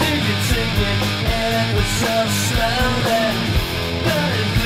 Did you take it so slowly? But